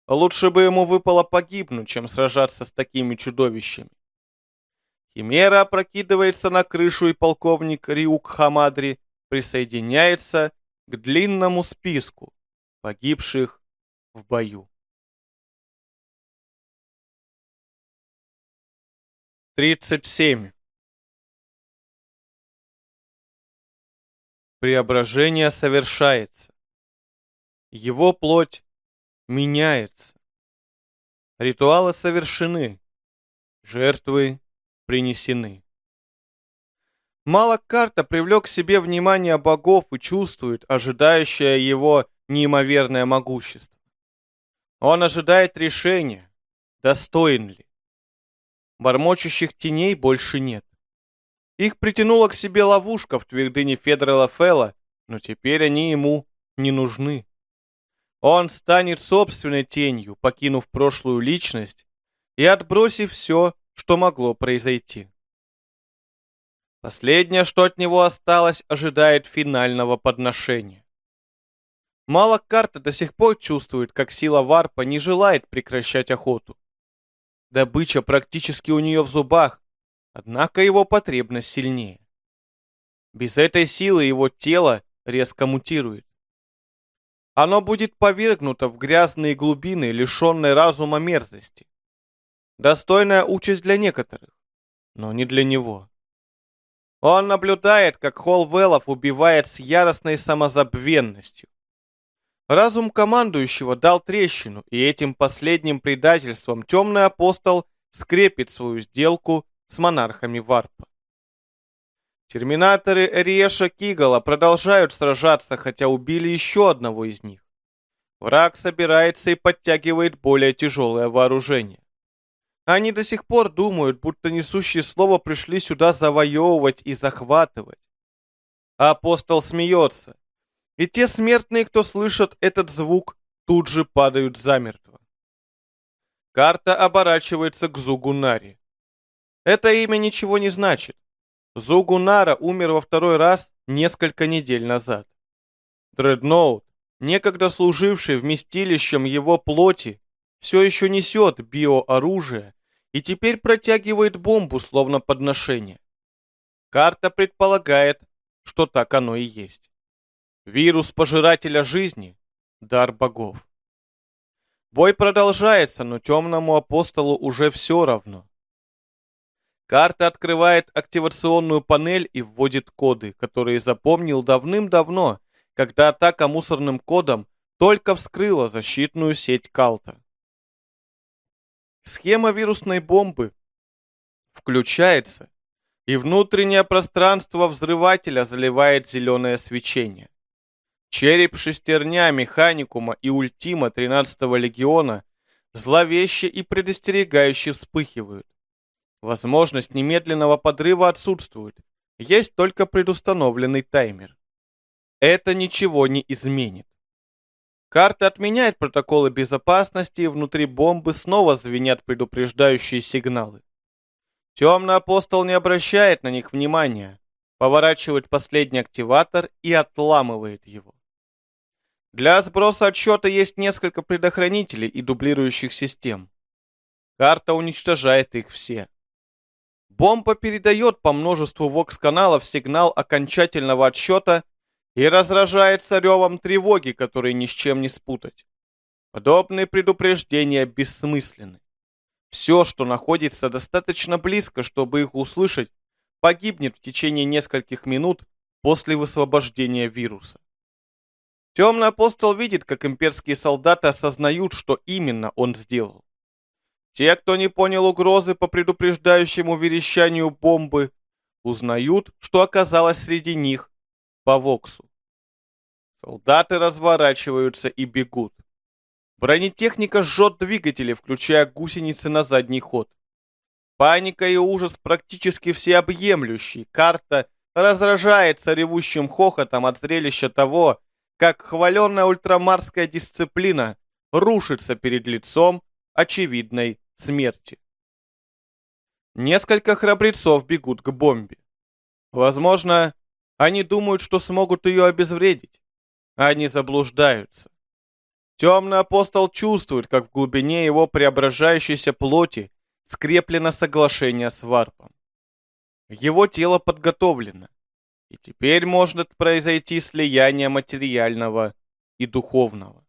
Лучше бы ему выпало погибнуть, чем сражаться с такими чудовищами. Химера опрокидывается на крышу, и полковник Риук Хамадри присоединяется к длинному списку погибших в бою. 37. Преображение совершается. Его плоть меняется. Ритуалы совершены, жертвы принесены. Малакарта привлек к себе внимание богов и чувствует ожидающее его неимоверное могущество. Он ожидает решения, достоин ли. Бормочущих теней больше нет. Их притянула к себе ловушка в твердыне Федора Лафела, но теперь они ему не нужны. Он станет собственной тенью, покинув прошлую личность и отбросив все, что могло произойти. Последнее, что от него осталось, ожидает финального подношения. Мало карта до сих пор чувствует, как сила варпа не желает прекращать охоту. Добыча практически у нее в зубах, однако его потребность сильнее. Без этой силы его тело резко мутирует. Оно будет повергнуто в грязные глубины, лишенной разума мерзости. Достойная участь для некоторых, но не для него. Он наблюдает, как Холвеллов убивает с яростной самозабвенностью. Разум командующего дал трещину, и этим последним предательством темный апостол скрепит свою сделку с монархами Варпа. Терминаторы Риеша Кигала продолжают сражаться, хотя убили еще одного из них. Враг собирается и подтягивает более тяжелое вооружение. Они до сих пор думают, будто несущие слово пришли сюда завоевывать и захватывать. А апостол смеется. И те смертные, кто слышат этот звук, тут же падают замертво. Карта оборачивается к Зугунари. Это имя ничего не значит. Зугунара умер во второй раз несколько недель назад. Дредноут, некогда служивший вместилищем его плоти, все еще несет биооружие и теперь протягивает бомбу, словно подношение. Карта предполагает, что так оно и есть. Вирус пожирателя жизни – дар богов. Бой продолжается, но темному апостолу уже все равно. Карта открывает активационную панель и вводит коды, которые запомнил давным-давно, когда атака мусорным кодом только вскрыла защитную сеть Калта. Схема вирусной бомбы включается, и внутреннее пространство взрывателя заливает зеленое свечение. Череп шестерня механикума и ультима 13-го легиона зловеще и предостерегающе вспыхивают. Возможность немедленного подрыва отсутствует, есть только предустановленный таймер. Это ничего не изменит. Карта отменяет протоколы безопасности, и внутри бомбы снова звенят предупреждающие сигналы. Темный апостол не обращает на них внимания, поворачивает последний активатор и отламывает его. Для сброса отсчета есть несколько предохранителей и дублирующих систем. Карта уничтожает их все. Бомба передает по множеству вокс-каналов сигнал окончательного отсчета и разражается ревом тревоги, который ни с чем не спутать. Подобные предупреждения бессмысленны. Все, что находится достаточно близко, чтобы их услышать, погибнет в течение нескольких минут после высвобождения вируса. Темный апостол видит, как имперские солдаты осознают, что именно он сделал. Те, кто не понял угрозы по предупреждающему верещанию бомбы, узнают, что оказалось среди них по Воксу. Солдаты разворачиваются и бегут. Бронетехника жжет двигатели, включая гусеницы на задний ход. Паника и ужас практически всеобъемлющий. Карта разражается ревущим хохотом от зрелища того, как хваленная ультрамарская дисциплина рушится перед лицом очевидной смерти. Несколько храбрецов бегут к бомбе. Возможно, они думают, что смогут ее обезвредить. Они заблуждаются. Темный апостол чувствует, как в глубине его преображающейся плоти скреплено соглашение с варпом. Его тело подготовлено, и теперь может произойти слияние материального и духовного.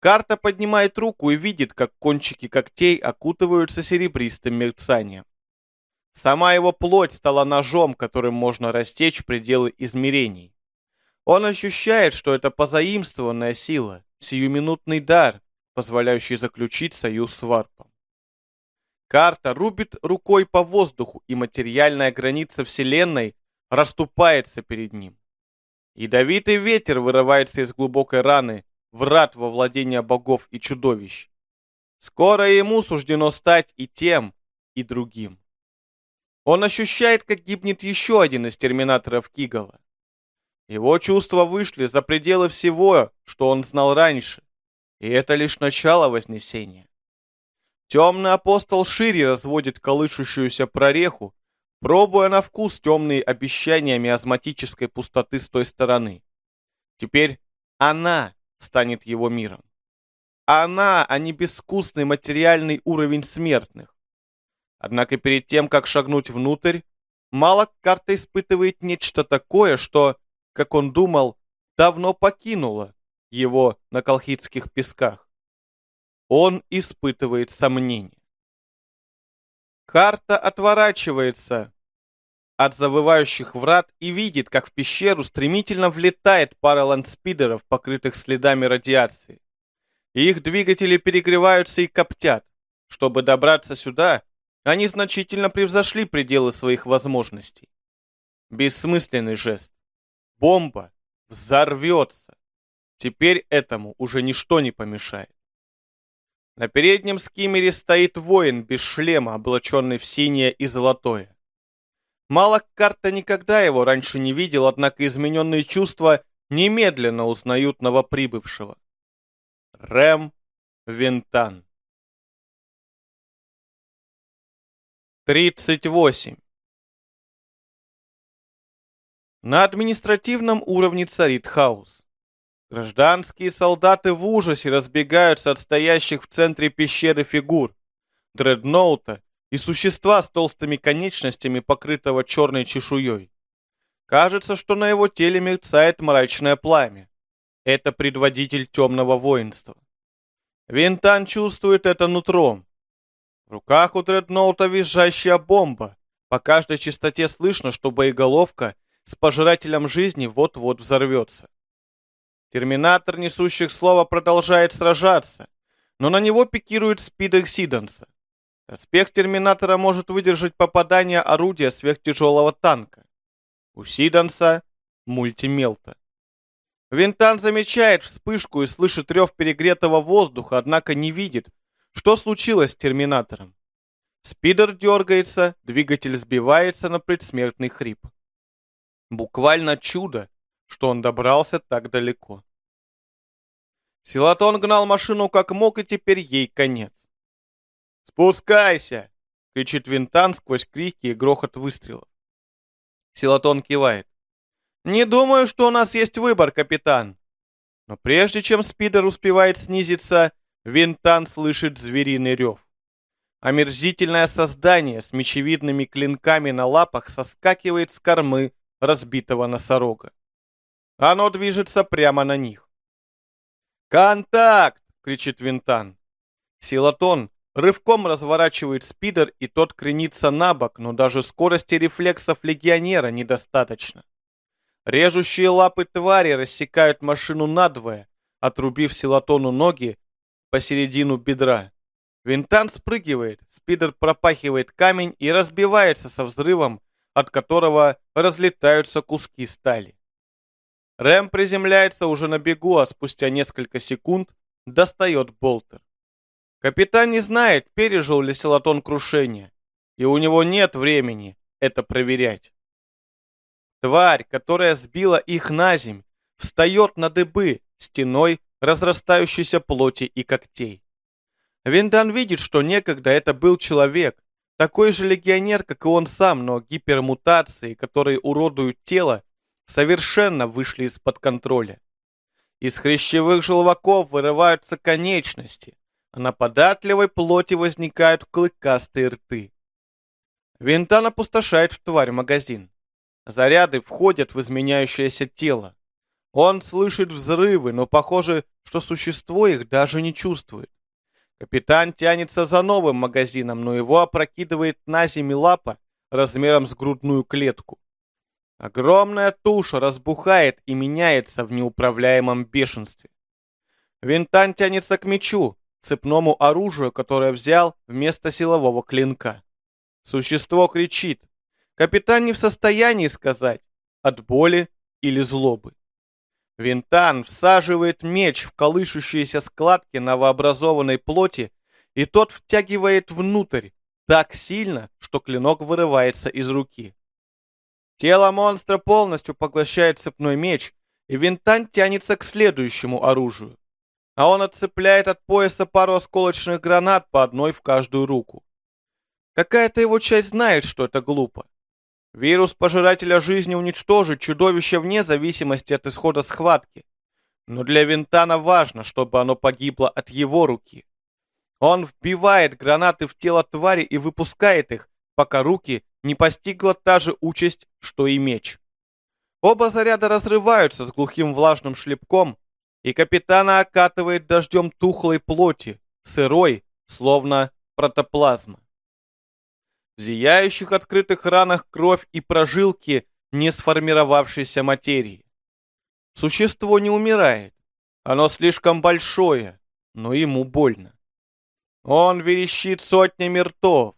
Карта поднимает руку и видит, как кончики когтей окутываются серебристым мерцанием. Сама его плоть стала ножом, которым можно растечь пределы измерений. Он ощущает, что это позаимствованная сила, сиюминутный дар, позволяющий заключить союз с варпом. Карта рубит рукой по воздуху, и материальная граница Вселенной расступается перед ним. Ядовитый ветер вырывается из глубокой раны, врат во владение богов и чудовищ. Скоро ему суждено стать и тем, и другим. Он ощущает, как гибнет еще один из терминаторов Кигала. Его чувства вышли за пределы всего, что он знал раньше, и это лишь начало Вознесения. Темный апостол шире разводит колышущуюся прореху, пробуя на вкус темные обещания миазматической пустоты с той стороны. Теперь она станет его миром. Она, а не безвкусный материальный уровень смертных. Однако перед тем, как шагнуть внутрь, Малок карта испытывает нечто такое, что как он думал, давно покинула его на колхидских песках. Он испытывает сомнения. Карта отворачивается от завывающих врат и видит, как в пещеру стремительно влетает пара ландспидеров, покрытых следами радиации. Их двигатели перегреваются и коптят. Чтобы добраться сюда, они значительно превзошли пределы своих возможностей. Бессмысленный жест. Бомба взорвется. Теперь этому уже ничто не помешает. На переднем скиммере стоит воин без шлема, облаченный в синее и золотое. Мало карта никогда его раньше не видел, однако измененные чувства немедленно узнают новоприбывшего. Рэм Винтан. 38. На административном уровне царит хаос. Гражданские солдаты в ужасе разбегаются от стоящих в центре пещеры фигур, дредноута и существа с толстыми конечностями, покрытого черной чешуей. Кажется, что на его теле мерцает мрачное пламя. Это предводитель темного воинства. Винтан чувствует это нутром. В руках у дредноута визжащая бомба. По каждой частоте слышно, что боеголовка с пожирателем жизни вот-вот взорвется. Терминатор несущих слова продолжает сражаться, но на него пикирует спидер Сиденса. Аспект Терминатора может выдержать попадание орудия сверхтяжелого танка. У Сиденса мультимелта. Винтан замечает вспышку и слышит рев перегретого воздуха, однако не видит, что случилось с Терминатором. Спидер дергается, двигатель сбивается на предсмертный хрип. Буквально чудо, что он добрался так далеко. Силатон гнал машину как мог, и теперь ей конец. «Спускайся!» — кричит Винтан сквозь крики и грохот выстрелов. Силатон кивает. «Не думаю, что у нас есть выбор, капитан». Но прежде чем спидер успевает снизиться, Винтан слышит звериный рев. Омерзительное создание с мечевидными клинками на лапах соскакивает с кормы разбитого носорога. Оно движется прямо на них. «Контакт!» — кричит Винтан. Силатон рывком разворачивает спидер, и тот кренится на бок, но даже скорости рефлексов легионера недостаточно. Режущие лапы твари рассекают машину надвое, отрубив Силатону ноги посередину бедра. Винтан спрыгивает, спидер пропахивает камень и разбивается со взрывом, от которого разлетаются куски стали. Рэм приземляется уже на бегу, а спустя несколько секунд достает болтер. Капитан не знает, пережил ли Селатон крушение, и у него нет времени это проверять. Тварь, которая сбила их на земь, встает на дыбы стеной разрастающейся плоти и когтей. Виндан видит, что некогда это был человек, такой же легионер, как и он сам, но гипермутации, которые уродуют тело, совершенно вышли из-под контроля. Из хрящевых желваков вырываются конечности, а на податливой плоти возникают клыкастые рты. Винтан опустошает в тварь магазин. Заряды входят в изменяющееся тело. Он слышит взрывы, но похоже, что существо их даже не чувствует. Капитан тянется за новым магазином, но его опрокидывает на землю лапа размером с грудную клетку. Огромная туша разбухает и меняется в неуправляемом бешенстве. Винтан тянется к мечу, цепному оружию, которое взял вместо силового клинка. Существо кричит. Капитан не в состоянии сказать, от боли или злобы. Винтан всаживает меч в колышущиеся складки новообразованной плоти, и тот втягивает внутрь так сильно, что клинок вырывается из руки. Тело монстра полностью поглощает цепной меч, и Винтан тянется к следующему оружию. А он отцепляет от пояса пару осколочных гранат по одной в каждую руку. Какая-то его часть знает, что это глупо. Вирус пожирателя жизни уничтожит чудовище вне зависимости от исхода схватки. Но для Винтана важно, чтобы оно погибло от его руки. Он вбивает гранаты в тело твари и выпускает их, пока руки не постигла та же участь, что и меч. Оба заряда разрываются с глухим влажным шлепком, и капитана окатывает дождем тухлой плоти, сырой, словно протоплазма. В зияющих открытых ранах кровь и прожилки не сформировавшейся материи. Существо не умирает. Оно слишком большое, но ему больно. Он верещит сотнями ртов.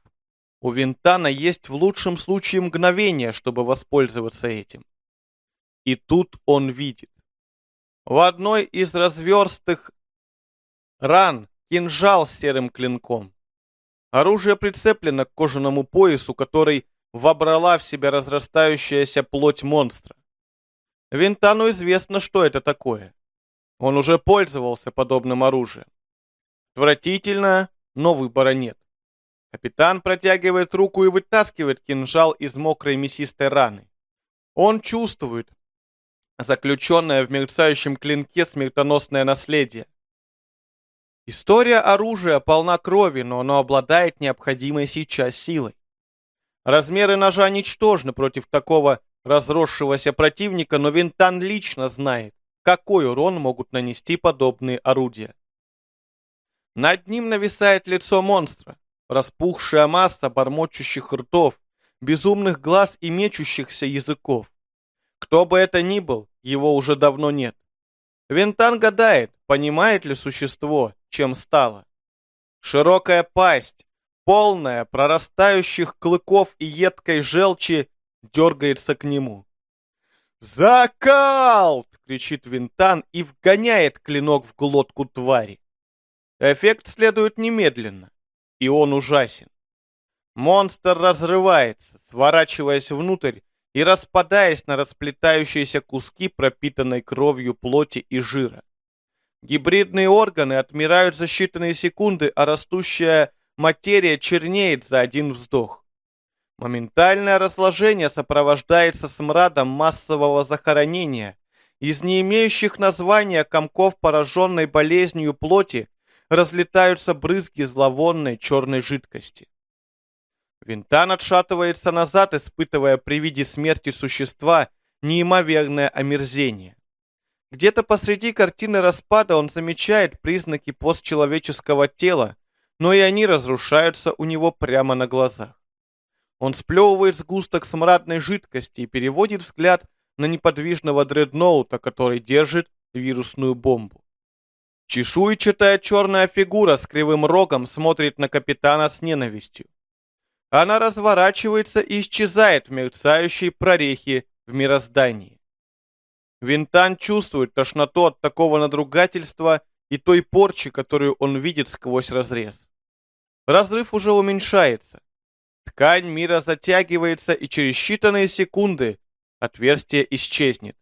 У Винтана есть в лучшем случае мгновение, чтобы воспользоваться этим. И тут он видит. В одной из разверстых ран кинжал с серым клинком. Оружие прицеплено к кожаному поясу, который вобрала в себя разрастающаяся плоть монстра. Винтану известно, что это такое. Он уже пользовался подобным оружием. Отвратительно, но выбора нет. Капитан протягивает руку и вытаскивает кинжал из мокрой мясистой раны. Он чувствует заключенное в мерцающем клинке смертоносное наследие. История оружия полна крови, но оно обладает необходимой сейчас силой. Размеры ножа ничтожны против такого разросшегося противника, но Винтан лично знает, какой урон могут нанести подобные орудия. Над ним нависает лицо монстра, распухшая масса бормочущих ртов, безумных глаз и мечущихся языков. Кто бы это ни был, его уже давно нет. Винтан гадает, понимает ли существо, чем стало. Широкая пасть, полная прорастающих клыков и едкой желчи, дергается к нему. «Закалт!» — кричит Винтан и вгоняет клинок в глотку твари. Эффект следует немедленно, и он ужасен. Монстр разрывается, сворачиваясь внутрь и распадаясь на расплетающиеся куски пропитанной кровью плоти и жира. Гибридные органы отмирают за считанные секунды, а растущая материя чернеет за один вздох. Моментальное разложение сопровождается смрадом массового захоронения. Из не имеющих названия комков, пораженной болезнью плоти, разлетаются брызги зловонной черной жидкости. Винтан отшатывается назад, испытывая при виде смерти существа неимоверное омерзение. Где-то посреди картины распада он замечает признаки постчеловеческого тела, но и они разрушаются у него прямо на глазах. Он сплевывает сгусток смрадной жидкости и переводит взгляд на неподвижного дредноута, который держит вирусную бомбу. Чешуйчатая черная фигура с кривым рогом смотрит на капитана с ненавистью. Она разворачивается и исчезает в мерцающей прорехе в мироздании. Винтан чувствует тошноту от такого надругательства и той порчи, которую он видит сквозь разрез. Разрыв уже уменьшается. Ткань мира затягивается, и через считанные секунды отверстие исчезнет.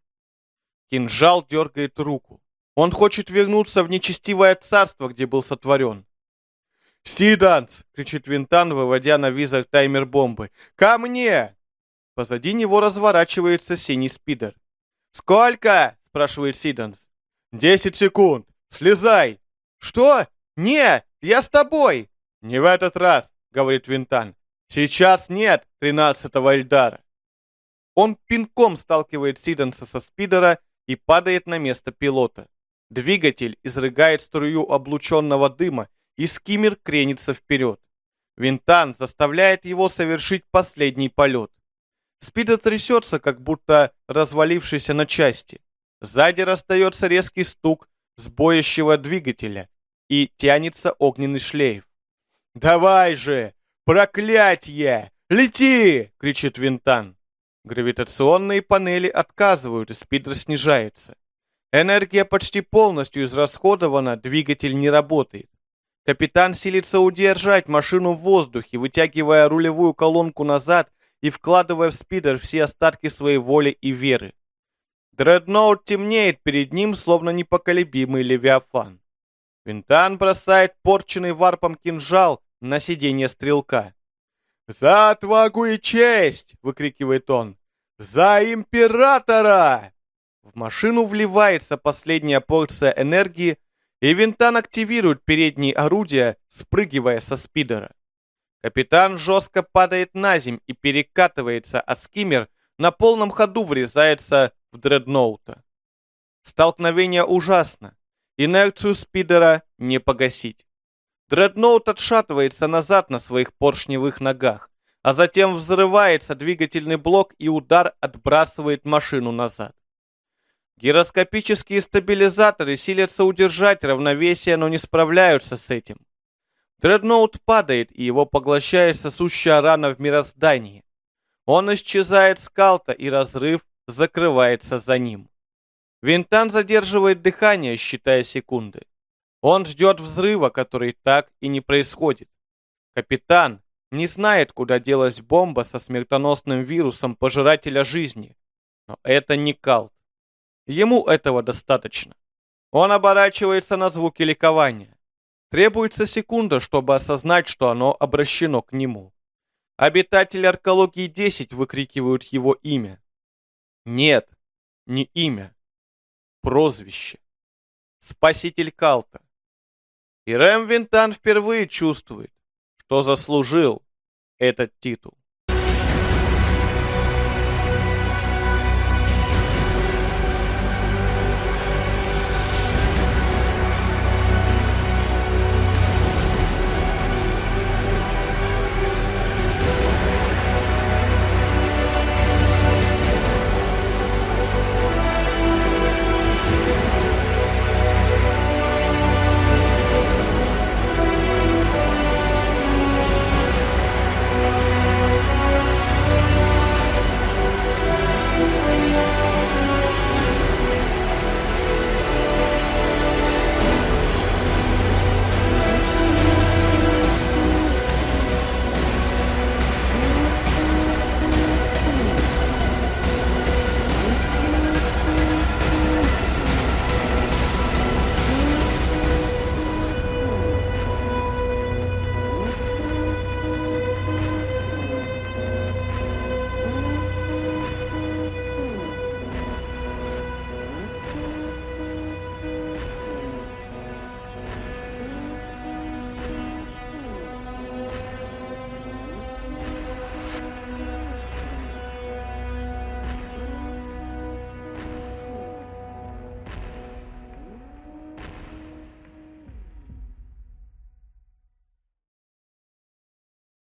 Кинжал дергает руку. Он хочет вернуться в нечестивое царство, где был сотворен. «Сиданс!» — кричит Винтан, выводя на визор таймер бомбы. «Ко мне!» Позади него разворачивается синий спидер. «Сколько?» — спрашивает Сиданс. «Десять секунд! Слезай!» «Что? Не! Я с тобой!» «Не в этот раз!» — говорит Винтан. Сейчас нет тринадцатого Эльдара. Он пинком сталкивает Сиденса со спидера и падает на место пилота. Двигатель изрыгает струю облученного дыма, и скиммер кренится вперед. Винтан заставляет его совершить последний полет. Спидер трясется, как будто развалившийся на части. Сзади расстается резкий стук сбоящего двигателя, и тянется огненный шлейф. «Давай же! «Проклятье! Лети!» — кричит Винтан. Гравитационные панели отказывают, и спидер снижается. Энергия почти полностью израсходована, двигатель не работает. Капитан силится удержать машину в воздухе, вытягивая рулевую колонку назад и вкладывая в спидер все остатки своей воли и веры. Дредноут темнеет перед ним, словно непоколебимый левиафан. Винтан бросает порченный варпом кинжал на сиденье стрелка. «За отвагу и честь!» — выкрикивает он. «За императора!» В машину вливается последняя порция энергии, и Винтан активирует передние орудия, спрыгивая со спидера. Капитан жестко падает на земь и перекатывается, а скиммер на полном ходу врезается в дредноута. Столкновение ужасно. Инерцию спидера не погасить. Дредноут отшатывается назад на своих поршневых ногах. а затем взрывается двигательный блок и удар отбрасывает машину назад. Гироскопические стабилизаторы силятся удержать равновесие, но не справляются с этим. Дредноут падает, и его поглощает сосущая рана в мироздании. Он исчезает с калта, и разрыв закрывается за ним. Винтан задерживает дыхание, считая секунды. Он ждет взрыва, который так и не происходит. Капитан не знает, куда делась бомба со смертоносным вирусом пожирателя жизни. Но это не Калт. Ему этого достаточно. Он оборачивается на звуки ликования. Требуется секунда, чтобы осознать, что оно обращено к нему. Обитатели Аркологии-10 выкрикивают его имя. Нет, не имя. Прозвище. Спаситель Калта. И Рэм Винтан впервые чувствует, что заслужил этот титул.